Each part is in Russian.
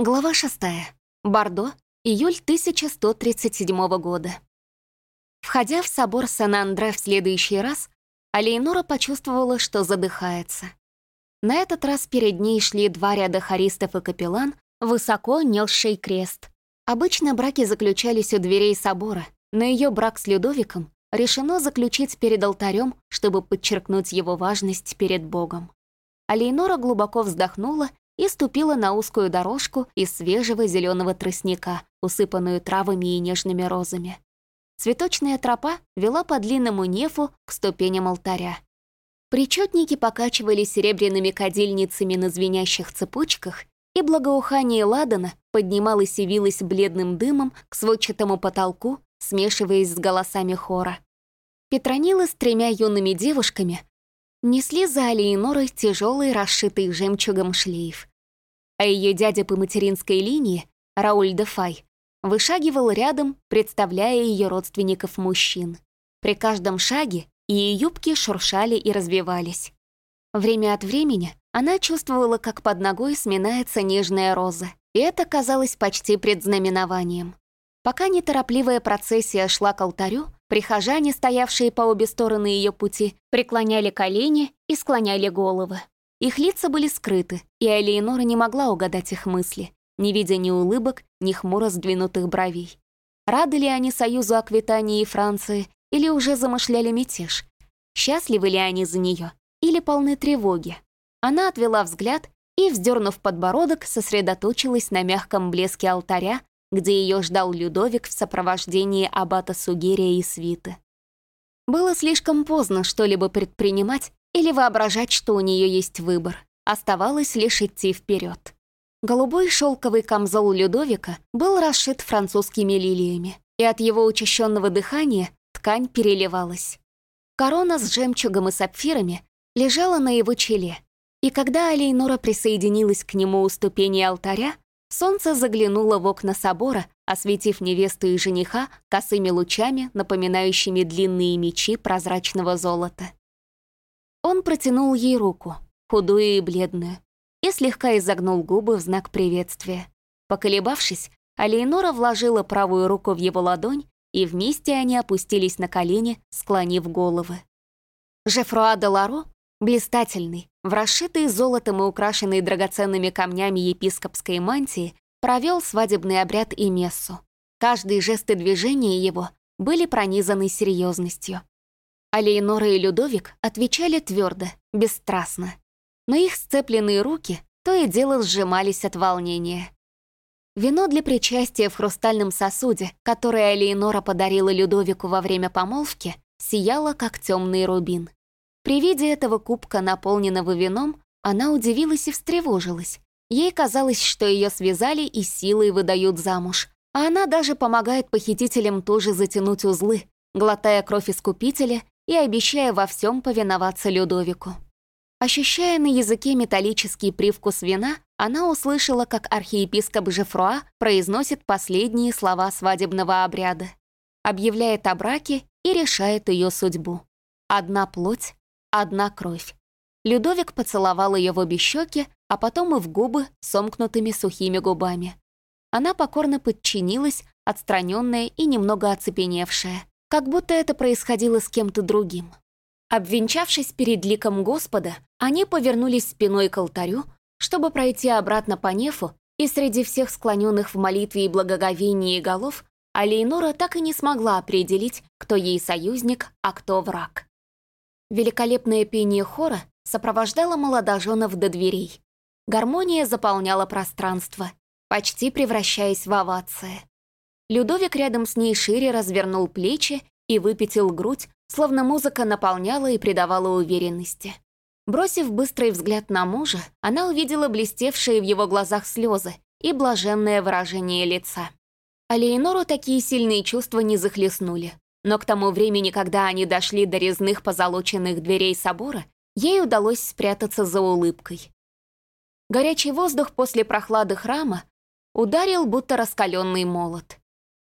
Глава 6. Бордо, июль 1137 года. Входя в собор Сан-Андре в следующий раз, Алейнора почувствовала, что задыхается. На этот раз перед ней шли два ряда хористов и капеллан, высоко несший крест. Обычно браки заключались у дверей собора, но ее брак с Людовиком решено заключить перед алтарем, чтобы подчеркнуть его важность перед Богом. Алейнора глубоко вздохнула и ступила на узкую дорожку из свежего зеленого тростника, усыпанную травами и нежными розами. Цветочная тропа вела по длинному нефу к ступеням алтаря. Причетники покачивали серебряными кадильницами на звенящих цепочках, и благоухание ладана поднималось и вилось бледным дымом к сводчатому потолку, смешиваясь с голосами хора. Петронила с тремя юными девушками несли за Алиенорой тяжелый, расшитый жемчугом шлейф. А ее дядя по материнской линии, Рауль де Фай, вышагивал рядом, представляя ее родственников мужчин. При каждом шаге ее юбки шуршали и развивались. Время от времени она чувствовала, как под ногой сминается нежная роза, и это казалось почти предзнаменованием. Пока неторопливая процессия шла к алтарю, Прихожане, стоявшие по обе стороны ее пути, преклоняли колени и склоняли головы. Их лица были скрыты, и Элеонора не могла угадать их мысли, не видя ни улыбок, ни хмуро сдвинутых бровей. Рады ли они союзу Аквитании и Франции, или уже замышляли мятеж? Счастливы ли они за нее, или полны тревоги? Она отвела взгляд и, вздернув подбородок, сосредоточилась на мягком блеске алтаря, где ее ждал Людовик в сопровождении аббата Сугерия и свиты. Было слишком поздно что-либо предпринимать или воображать, что у нее есть выбор. Оставалось лишь идти вперед. Голубой шелковый камзол Людовика был расшит французскими лилиями, и от его учащенного дыхания ткань переливалась. Корона с жемчугом и сапфирами лежала на его челе, и когда Алейнора присоединилась к нему у ступени алтаря, Солнце заглянуло в окна собора, осветив невесту и жениха косыми лучами, напоминающими длинные мечи прозрачного золота. Он протянул ей руку, худую и бледную, и слегка изогнул губы в знак приветствия. Поколебавшись, Алейнора вложила правую руку в его ладонь, и вместе они опустились на колени, склонив головы. Жефруа де Ларо, блистательный, в расшитой золотом и украшенной драгоценными камнями епископской мантии провел свадебный обряд и мессу. Каждый жест и движение его были пронизаны серьезностью. А Лейнора и Людовик отвечали твердо, бесстрастно. Но их сцепленные руки то и дело сжимались от волнения. Вино для причастия в хрустальном сосуде, которое Алейнора подарила Людовику во время помолвки, сияло, как темный рубин. При виде этого кубка, наполненного вином, она удивилась и встревожилась. Ей казалось, что ее связали и силой выдают замуж. А она даже помогает похитителям тоже затянуть узлы, глотая кровь искупителя и обещая во всем повиноваться Людовику. Ощущая на языке металлический привкус вина, она услышала, как архиепископ Жефруа произносит последние слова свадебного обряда, объявляет о браке и решает ее судьбу. Одна плоть, одна кровь. Людовик поцеловал ее в обе щеки, а потом и в губы сомкнутыми сухими губами. Она покорно подчинилась, отстраненная и немного оцепеневшая, как будто это происходило с кем-то другим. Обвенчавшись перед ликом Господа, они повернулись спиной к алтарю, чтобы пройти обратно по нефу, и среди всех склоненных в молитве и благоговении голов Алейнора так и не смогла определить, кто ей союзник, а кто враг. Великолепное пение хора сопровождало молодоженов до дверей. Гармония заполняла пространство, почти превращаясь в овации. Людовик рядом с ней шире развернул плечи и выпятил грудь, словно музыка наполняла и придавала уверенности. Бросив быстрый взгляд на мужа, она увидела блестевшие в его глазах слезы и блаженное выражение лица. А Леонору такие сильные чувства не захлестнули. Но к тому времени, когда они дошли до резных позолоченных дверей собора, ей удалось спрятаться за улыбкой. Горячий воздух после прохлады храма ударил, будто раскаленный молот.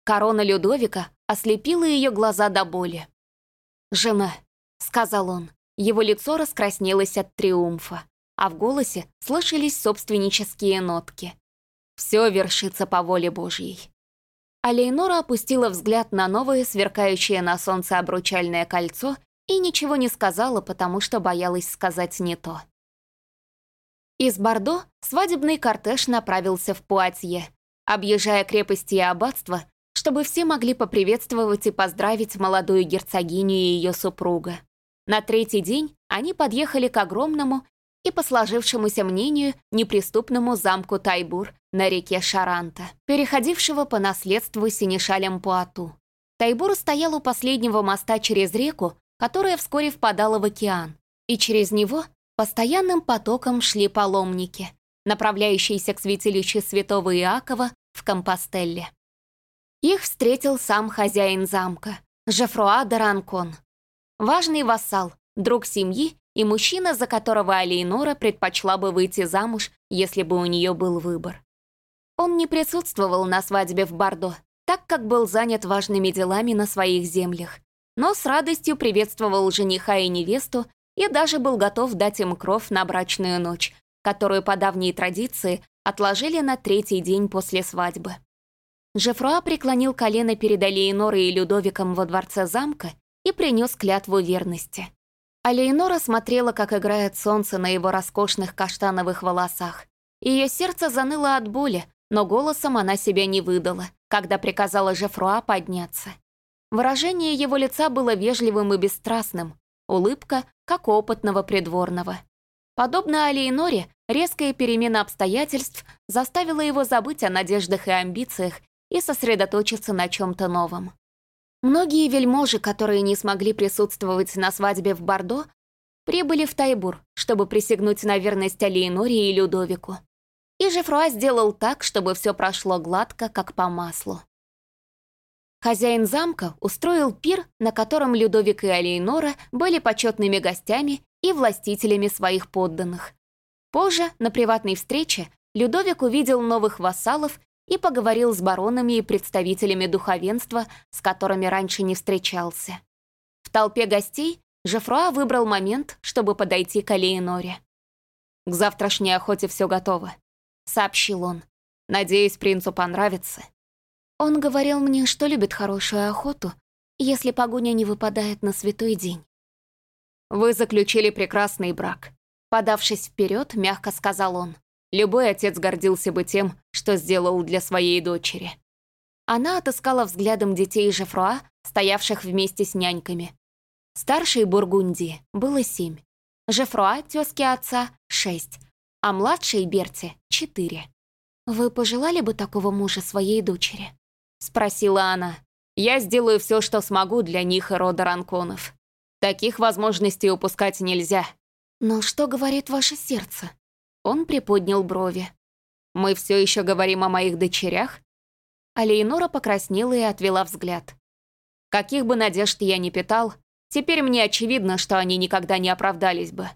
Корона Людовика ослепила ее глаза до боли. «Жена», — сказал он, его лицо раскраснелось от триумфа, а в голосе слышались собственнические нотки. Все вершится по воле Божьей. А Лейнора опустила взгляд на новое, сверкающее на солнце обручальное кольцо и ничего не сказала, потому что боялась сказать не то. Из Бордо свадебный кортеж направился в Пуатье, объезжая крепости и аббатства, чтобы все могли поприветствовать и поздравить молодую герцогиню и ее супруга. На третий день они подъехали к огромному и, по сложившемуся мнению, неприступному замку Тайбур на реке Шаранта, переходившего по наследству синешалем Пуату. Тайбур стоял у последнего моста через реку, которая вскоре впадала в океан, и через него постоянным потоком шли паломники, направляющиеся к святилищу святого Иакова в Компостелле. Их встретил сам хозяин замка, Жефруа Даранкон. Важный вассал, друг семьи и мужчина, за которого Алейнора предпочла бы выйти замуж, если бы у нее был выбор. Он не присутствовал на свадьбе в Бордо, так как был занят важными делами на своих землях, но с радостью приветствовал жениха и невесту и даже был готов дать им кров на брачную ночь, которую по давней традиции отложили на третий день после свадьбы. Жефруа преклонил колено перед Алейнорой и Людовиком во дворце замка и принес клятву верности. А Лейнора смотрела, как играет солнце на его роскошных каштановых волосах. Ее сердце заныло от боли, но голосом она себя не выдала, когда приказала Жефруа подняться. Выражение его лица было вежливым и бесстрастным, улыбка, как опытного придворного. Подобно Алиеноре, резкая перемена обстоятельств заставила его забыть о надеждах и амбициях и сосредоточиться на чем-то новом. Многие вельможи, которые не смогли присутствовать на свадьбе в Бордо, прибыли в Тайбур, чтобы присягнуть на верность Алиеноре и Людовику. И Жефруа сделал так, чтобы все прошло гладко, как по маслу. Хозяин замка устроил пир, на котором Людовик и Алиенора были почетными гостями и властителями своих подданных. Позже, на приватной встрече, Людовик увидел новых вассалов и поговорил с баронами и представителями духовенства, с которыми раньше не встречался. В толпе гостей Жефруа выбрал момент, чтобы подойти к Алиеноре. «К завтрашней охоте все готово», — сообщил он. «Надеюсь, принцу понравится». Он говорил мне, что любит хорошую охоту, если погоня не выпадает на святой день. «Вы заключили прекрасный брак», — подавшись вперед, мягко сказал он. Любой отец гордился бы тем, что сделал для своей дочери. Она отыскала взглядом детей Жефруа, стоявших вместе с няньками. Старшей Бургундии было семь. Жефруа, тезки отца, шесть, а младшей Берти — четыре. «Вы пожелали бы такого мужа своей дочери?» — спросила она. «Я сделаю все, что смогу для них и рода Ранконов. Таких возможностей упускать нельзя». «Но что говорит ваше сердце?» Он приподнял брови. «Мы все еще говорим о моих дочерях?» А покраснела и отвела взгляд. «Каких бы надежд я ни питал, теперь мне очевидно, что они никогда не оправдались бы.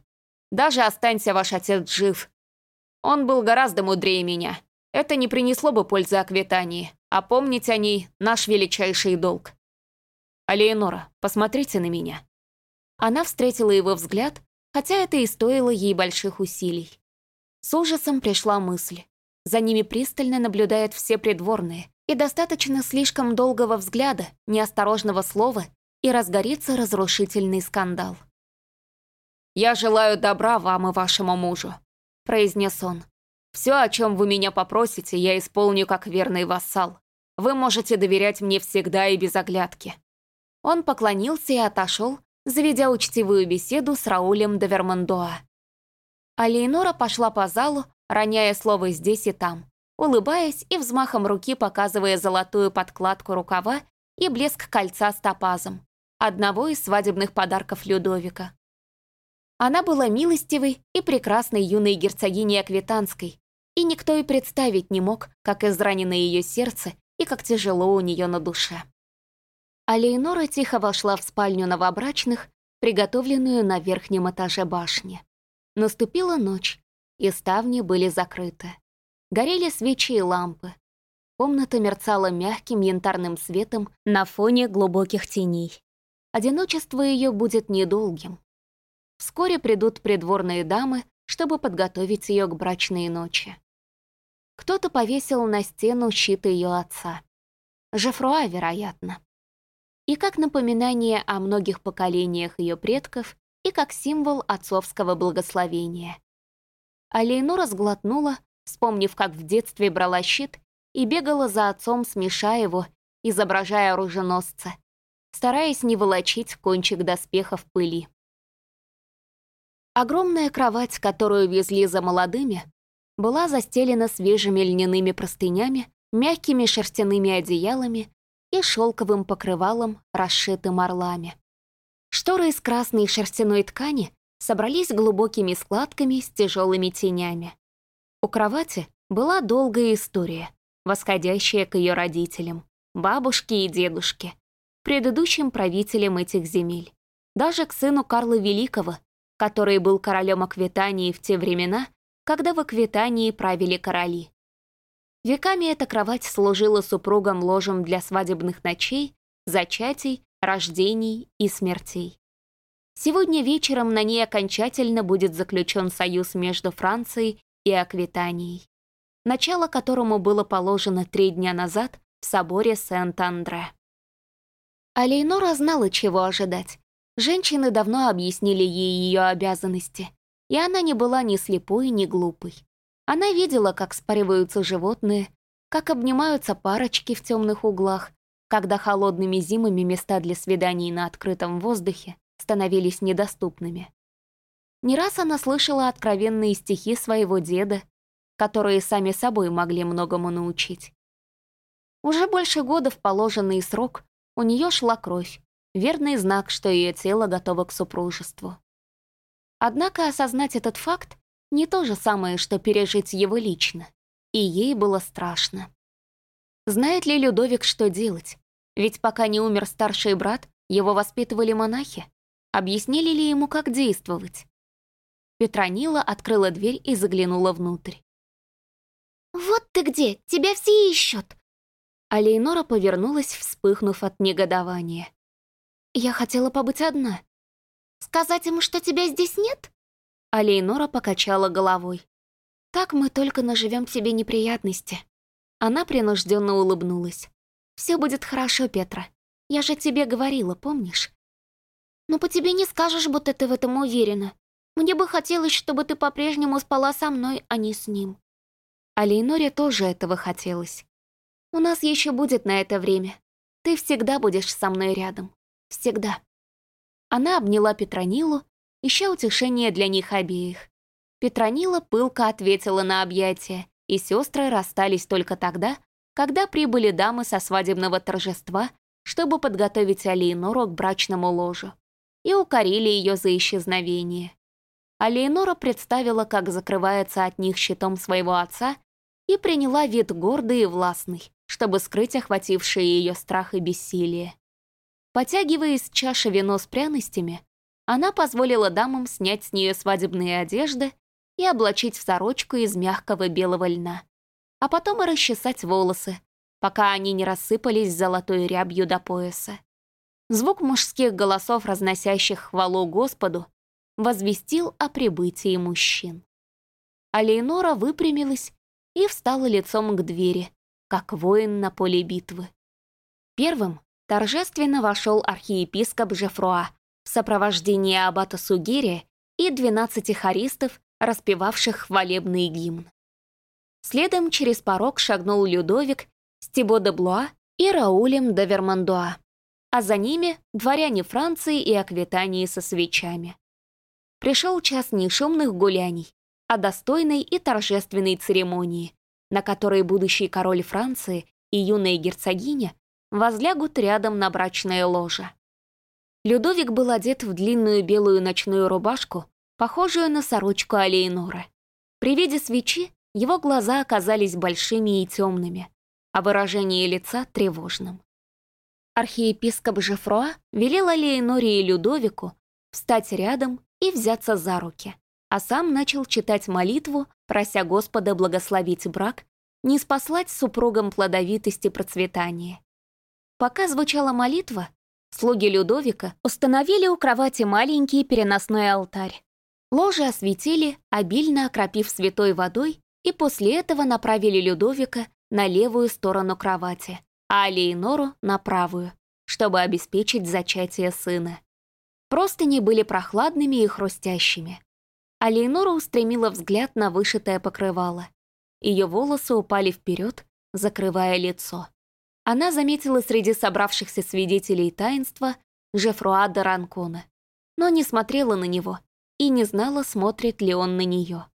Даже останься ваш отец жив. Он был гораздо мудрее меня. Это не принесло бы пользы Аквитании, а помнить о ней — наш величайший долг. Алиенора, посмотрите на меня». Она встретила его взгляд, хотя это и стоило ей больших усилий. С ужасом пришла мысль. За ними пристально наблюдают все придворные, и достаточно слишком долгого взгляда, неосторожного слова, и разгорится разрушительный скандал. «Я желаю добра вам и вашему мужу», — произнес он. «Все, о чем вы меня попросите, я исполню как верный вассал. Вы можете доверять мне всегда и без оглядки». Он поклонился и отошел, заведя учтивую беседу с Раулем де. А Лейнора пошла по залу, роняя слово здесь и там, улыбаясь и взмахом руки показывая золотую подкладку рукава и блеск кольца с топазом, одного из свадебных подарков Людовика. Она была милостивой и прекрасной юной герцогиней Аквитанской, и никто и представить не мог, как изранено ее сердце и как тяжело у нее на душе. А Лейнора тихо вошла в спальню новобрачных, приготовленную на верхнем этаже башни. Наступила ночь, и ставни были закрыты. Горели свечи и лампы. Комната мерцала мягким янтарным светом на фоне глубоких теней. Одиночество ее будет недолгим. Вскоре придут придворные дамы, чтобы подготовить ее к брачной ночи. Кто-то повесил на стену щит ее отца. Жефруа, вероятно. И как напоминание о многих поколениях ее предков, и как символ отцовского благословения. А Лейнора сглотнула, вспомнив, как в детстве брала щит и бегала за отцом, смешая его, изображая оруженосца, стараясь не волочить кончик доспеха в пыли. Огромная кровать, которую везли за молодыми, была застелена свежими льняными простынями, мягкими шерстяными одеялами и шелковым покрывалом, расшитым орлами. Шторы из красной шерстяной ткани собрались глубокими складками с тяжелыми тенями. У кровати была долгая история, восходящая к ее родителям, бабушке и дедушке, предыдущим правителям этих земель. Даже к сыну Карла Великого, который был королем Аквитании в те времена, когда в Аквитании правили короли. Веками эта кровать служила супругам ложем для свадебных ночей, зачатий, рождений и смертей. Сегодня вечером на ней окончательно будет заключен союз между Францией и Аквитанией, начало которому было положено три дня назад в соборе Сент-Андре. А Лейнора знала, чего ожидать. Женщины давно объяснили ей ее обязанности, и она не была ни слепой, ни глупой. Она видела, как спариваются животные, как обнимаются парочки в темных углах, когда холодными зимами места для свиданий на открытом воздухе становились недоступными. Не раз она слышала откровенные стихи своего деда, которые сами собой могли многому научить. Уже больше года в положенный срок у нее шла кровь, верный знак, что ее тело готово к супружеству. Однако осознать этот факт не то же самое, что пережить его лично, и ей было страшно. Знает ли Людовик, что делать? Ведь пока не умер старший брат, его воспитывали монахи. Объяснили ли ему, как действовать? Петронила открыла дверь и заглянула внутрь. «Вот ты где! Тебя все ищут!» А Лейнора повернулась, вспыхнув от негодования. «Я хотела побыть одна». «Сказать ему, что тебя здесь нет?» А Лейнора покачала головой. «Так мы только наживем себе неприятности». Она принужденно улыбнулась. Все будет хорошо, Петра. Я же тебе говорила, помнишь? Но по тебе не скажешь, будто ты в этом уверена. Мне бы хотелось, чтобы ты по-прежнему спала со мной, а не с ним. А Лейноре тоже этого хотелось. У нас еще будет на это время. Ты всегда будешь со мной рядом. Всегда. Она обняла Петронилу, ища утешение для них обеих. Петронила пылко ответила на объятия, и сестры расстались только тогда, когда прибыли дамы со свадебного торжества, чтобы подготовить Алиенору к брачному ложу, и укорили ее за исчезновение. Алиенора представила, как закрывается от них щитом своего отца, и приняла вид гордый и властный, чтобы скрыть охватившие ее страх и бессилие. Потягивая из чаши вино с пряностями, она позволила дамам снять с нее свадебные одежды и облачить в сорочку из мягкого белого льна а потом и расчесать волосы, пока они не рассыпались золотой рябью до пояса. Звук мужских голосов, разносящих хвалу Господу, возвестил о прибытии мужчин. А выпрямилась и встала лицом к двери, как воин на поле битвы. Первым торжественно вошел архиепископ Жефруа в сопровождении аббата Сугирия и двенадцати хористов, распевавших хвалебный гимн. Следом через порог шагнул Людовик, Стебо де Блуа и Раулем де Вермандуа, а за ними дворяне Франции и Аквитании со свечами. Пришел час не шумных гуляний, а достойной и торжественной церемонии, на которой будущий король Франции и юная герцогиня возлягут рядом на брачное ложе. Людовик был одет в длинную белую ночную рубашку, похожую на сорочку Алейнора. При виде свечи его глаза оказались большими и темными, а выражение лица — тревожным. Архиепископ Жефруа велел Алеиноре и Людовику встать рядом и взяться за руки, а сам начал читать молитву, прося Господа благословить брак, не спаслать супругам плодовитости процветания. Пока звучала молитва, слуги Людовика установили у кровати маленький переносной алтарь. Ложе осветили, обильно окропив святой водой и после этого направили Людовика на левую сторону кровати, а Алиенору — на правую, чтобы обеспечить зачатие сына. Простыни были прохладными и хрустящими. Алиенора устремила взгляд на вышитое покрывало. Ее волосы упали вперед, закрывая лицо. Она заметила среди собравшихся свидетелей таинства Жефруа де Ранкона, но не смотрела на него и не знала, смотрит ли он на нее.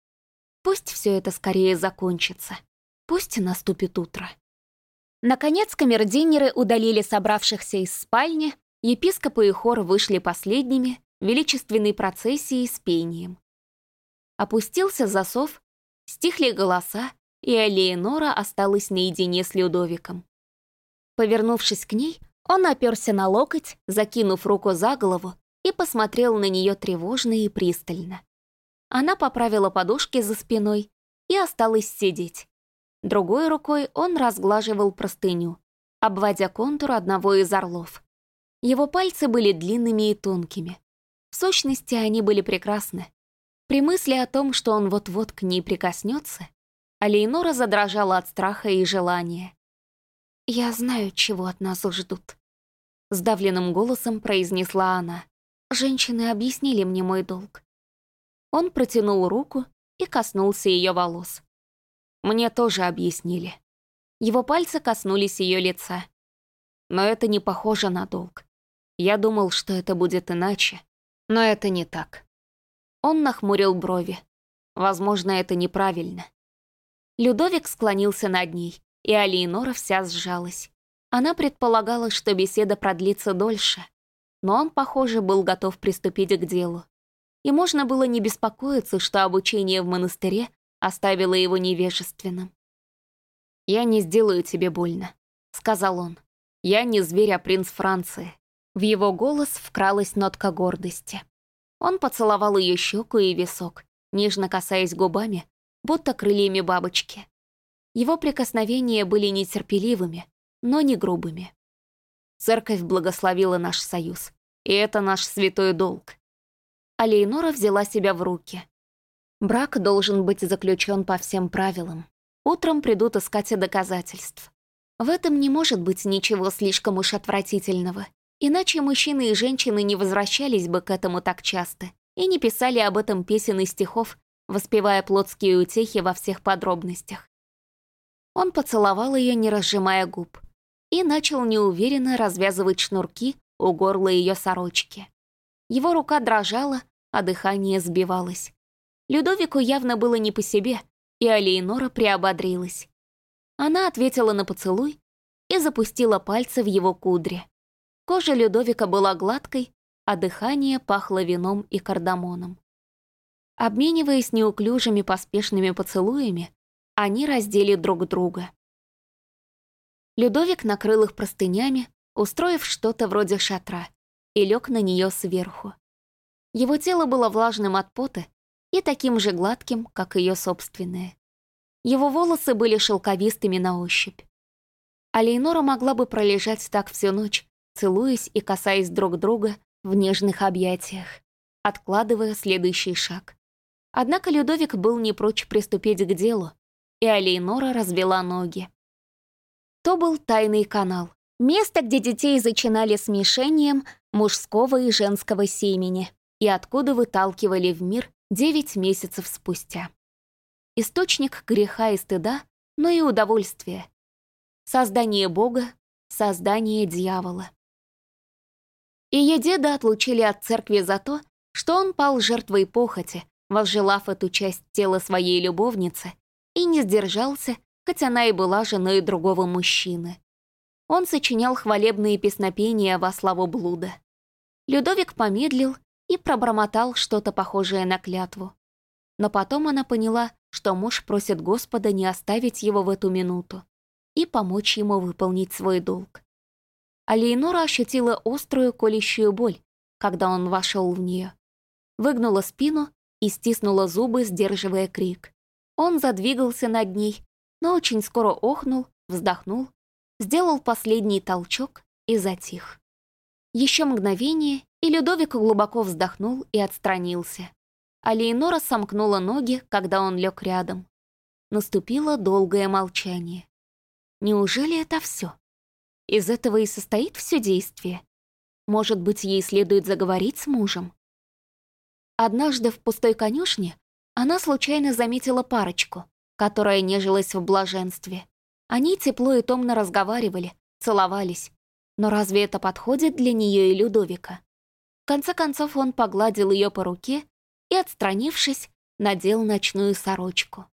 Пусть все это скорее закончится. Пусть наступит утро. Наконец камердинеры удалили собравшихся из спальни, епископы и хор вышли последними, величественной процессией с пением. Опустился засов, стихли голоса, и Алиенора осталась наедине с Людовиком. Повернувшись к ней, он оперся на локоть, закинув руку за голову, и посмотрел на нее тревожно и пристально. Она поправила подушки за спиной и осталась сидеть. Другой рукой он разглаживал простыню, обводя контур одного из орлов. Его пальцы были длинными и тонкими. В сущности, они были прекрасны. При мысли о том, что он вот-вот к ней прикоснется, Алейнора задрожала от страха и желания. «Я знаю, чего от нас ждут», — сдавленным голосом произнесла она. «Женщины объяснили мне мой долг. Он протянул руку и коснулся ее волос. Мне тоже объяснили. Его пальцы коснулись ее лица. Но это не похоже на долг. Я думал, что это будет иначе, но это не так. Он нахмурил брови. Возможно, это неправильно. Людовик склонился над ней, и Алиенора вся сжалась. Она предполагала, что беседа продлится дольше, но он, похоже, был готов приступить к делу и можно было не беспокоиться, что обучение в монастыре оставило его невежественным. «Я не сделаю тебе больно», — сказал он. «Я не зверь, а принц Франции». В его голос вкралась нотка гордости. Он поцеловал ее щеку и висок, нежно касаясь губами, будто крыльями бабочки. Его прикосновения были нетерпеливыми, но не грубыми. Церковь благословила наш союз, и это наш святой долг а Лейнора взяла себя в руки. Брак должен быть заключен по всем правилам. Утром придут искать доказательств. В этом не может быть ничего слишком уж отвратительного, иначе мужчины и женщины не возвращались бы к этому так часто и не писали об этом песен и стихов, воспевая плотские утехи во всех подробностях. Он поцеловал ее, не разжимая губ, и начал неуверенно развязывать шнурки у горла ее сорочки. Его рука дрожала, а дыхание сбивалось. Людовику явно было не по себе, и Алиенора приободрилась. Она ответила на поцелуй и запустила пальцы в его кудри. Кожа Людовика была гладкой, а дыхание пахло вином и кардамоном. Обмениваясь неуклюжими поспешными поцелуями, они раздели друг друга. Людовик накрыл их простынями, устроив что-то вроде шатра, и лег на нее сверху. Его тело было влажным от пота и таким же гладким, как ее собственное. Его волосы были шелковистыми на ощупь. А Лейнора могла бы пролежать так всю ночь, целуясь и касаясь друг друга в нежных объятиях, откладывая следующий шаг. Однако Людовик был не прочь приступить к делу, и Алейнора развела ноги. То был тайный канал, место, где детей зачинали смешением мужского и женского семени, и откуда выталкивали в мир девять месяцев спустя. Источник греха и стыда, но и удовольствия. Создание Бога, создание дьявола. И Едеда отлучили от церкви за то, что он пал жертвой похоти, возжелав эту часть тела своей любовницы, и не сдержался, хоть она и была женой другого мужчины. Он сочинял хвалебные песнопения во славу блуда. Людовик помедлил и пробормотал что-то похожее на клятву. Но потом она поняла, что муж просит Господа не оставить его в эту минуту и помочь ему выполнить свой долг. А Лейнора ощутила острую колющую боль, когда он вошел в нее. Выгнула спину и стиснула зубы, сдерживая крик. Он задвигался над ней, но очень скоро охнул, вздохнул, сделал последний толчок и затих. Еще мгновение, и Людовик глубоко вздохнул и отстранился. А Лейнора сомкнула ноги, когда он лег рядом. Наступило долгое молчание. Неужели это все? Из этого и состоит все действие? Может быть, ей следует заговорить с мужем? Однажды в пустой конюшне она случайно заметила парочку, которая нежилась в блаженстве. Они тепло и томно разговаривали, целовались. Но разве это подходит для нее и Людовика? В конце концов он погладил ее по руке и, отстранившись, надел ночную сорочку.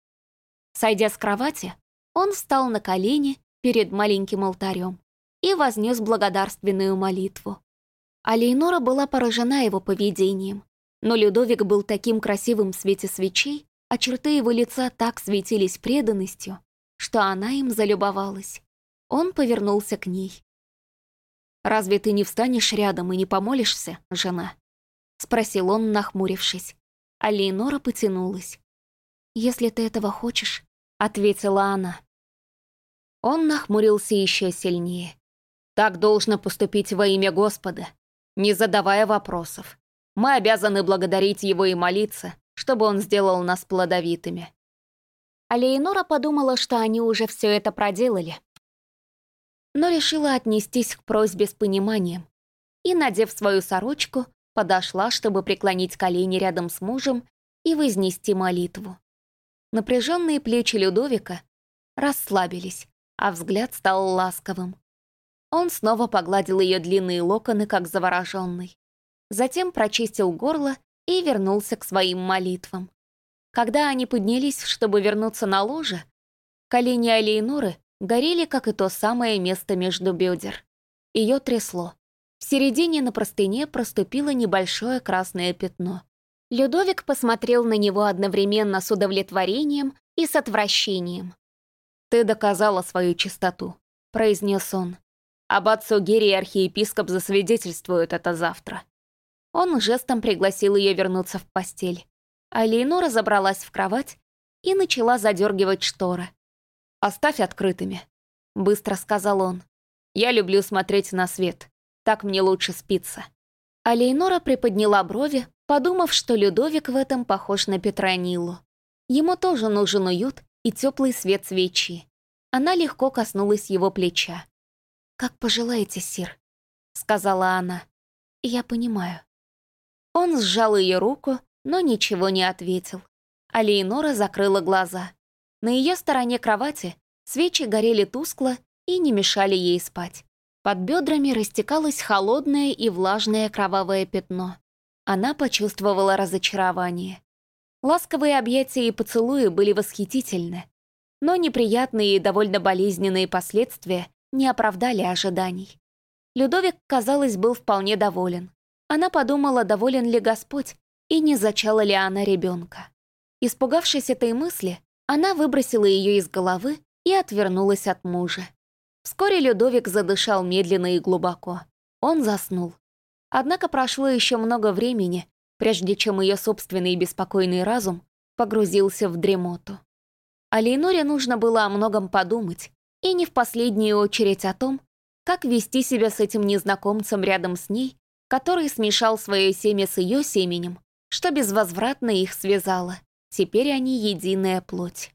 Сойдя с кровати, он встал на колени перед маленьким алтарем и вознес благодарственную молитву. А была поражена его поведением, но Людовик был таким красивым в свете свечей, а черты его лица так светились преданностью, что она им залюбовалась. Он повернулся к ней. «Разве ты не встанешь рядом и не помолишься, жена?» — спросил он, нахмурившись. А Лейнора потянулась. «Если ты этого хочешь», — ответила она. Он нахмурился еще сильнее. «Так должно поступить во имя Господа, не задавая вопросов. Мы обязаны благодарить Его и молиться, чтобы Он сделал нас плодовитыми». А Лейнора подумала, что они уже все это проделали, но решила отнестись к просьбе с пониманием и, надев свою сорочку, подошла, чтобы преклонить колени рядом с мужем и вознести молитву. Напряженные плечи Людовика расслабились, а взгляд стал ласковым. Он снова погладил ее длинные локоны, как завороженный. Затем прочистил горло и вернулся к своим молитвам. Когда они поднялись, чтобы вернуться на ложе, колени Алейнуры горели, как и то самое место между бедер. Ее трясло. В середине на простыне проступило небольшое красное пятно. Людовик посмотрел на него одновременно с удовлетворением и с отвращением. «Ты доказала свою чистоту», — произнес он. «Аббат Сугери и архиепископ засвидетельствуют это завтра». Он жестом пригласил ее вернуться в постель. А Лейнора забралась в кровать и начала задергивать шторы. «Оставь открытыми», — быстро сказал он. «Я люблю смотреть на свет. Так мне лучше спится». А Лейнора приподняла брови, подумав, что Людовик в этом похож на Петронилу. Ему тоже нужен уют и теплый свет свечи. Она легко коснулась его плеча. «Как пожелаете, сир», — сказала она. «Я понимаю». Он сжал ее руку, но ничего не ответил. А Лейнора закрыла глаза. На ее стороне кровати свечи горели тускло и не мешали ей спать. Под бедрами растекалось холодное и влажное кровавое пятно. Она почувствовала разочарование. Ласковые объятия и поцелуи были восхитительны, но неприятные и довольно болезненные последствия не оправдали ожиданий. Людовик, казалось, был вполне доволен. Она подумала, доволен ли Господь и не зачала ли она ребенка. Испугавшись этой мысли, она выбросила ее из головы и отвернулась от мужа. Вскоре Людовик задышал медленно и глубоко. Он заснул. Однако прошло еще много времени, прежде чем ее собственный беспокойный разум погрузился в дремоту. А Лейноре нужно было о многом подумать, и не в последнюю очередь о том, как вести себя с этим незнакомцем рядом с ней, который смешал свое семя с ее семенем, что безвозвратно их связало. Теперь они единая плоть.